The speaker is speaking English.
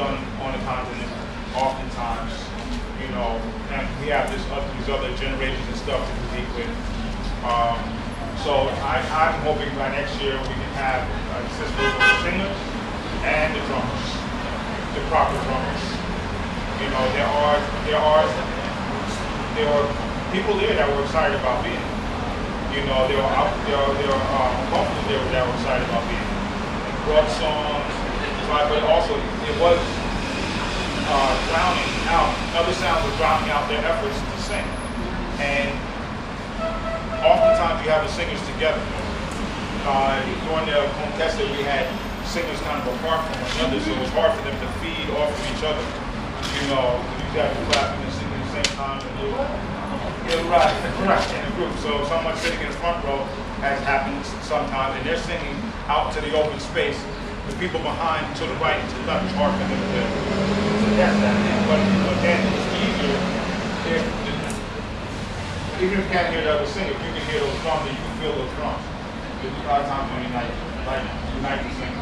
done on the continent, oftentimes, you know, and we have this, other- these other generations and stuff to compete with. Um, so I, I'm hoping by next year we can have a system of the singers and the drummers, the proper drummers. You know, there are, there are, there are people there that were excited about being. You know, there are, there are, there are, um, there that were excited about being. Brought songs, but also it was, uh, drowning out, other sounds were drowning out their efforts to sing. And oftentimes you have the singers together. Uh, during the contest, we had singers kind of apart from one another, so it was hard for them to feed off of each other. You know, you have to clap and sing at the same time and do yeah, right, right, in a group. So someone sitting in the front row has happened sometimes, and they're singing out to the open space. The people behind, to the right and to the left, it's hard for them to, to that's that. But again, it's easier if, even if you can't hear the other singer, if you can hear those drums, and you can feel those drums. A lot of times when you unite, like, you like the sing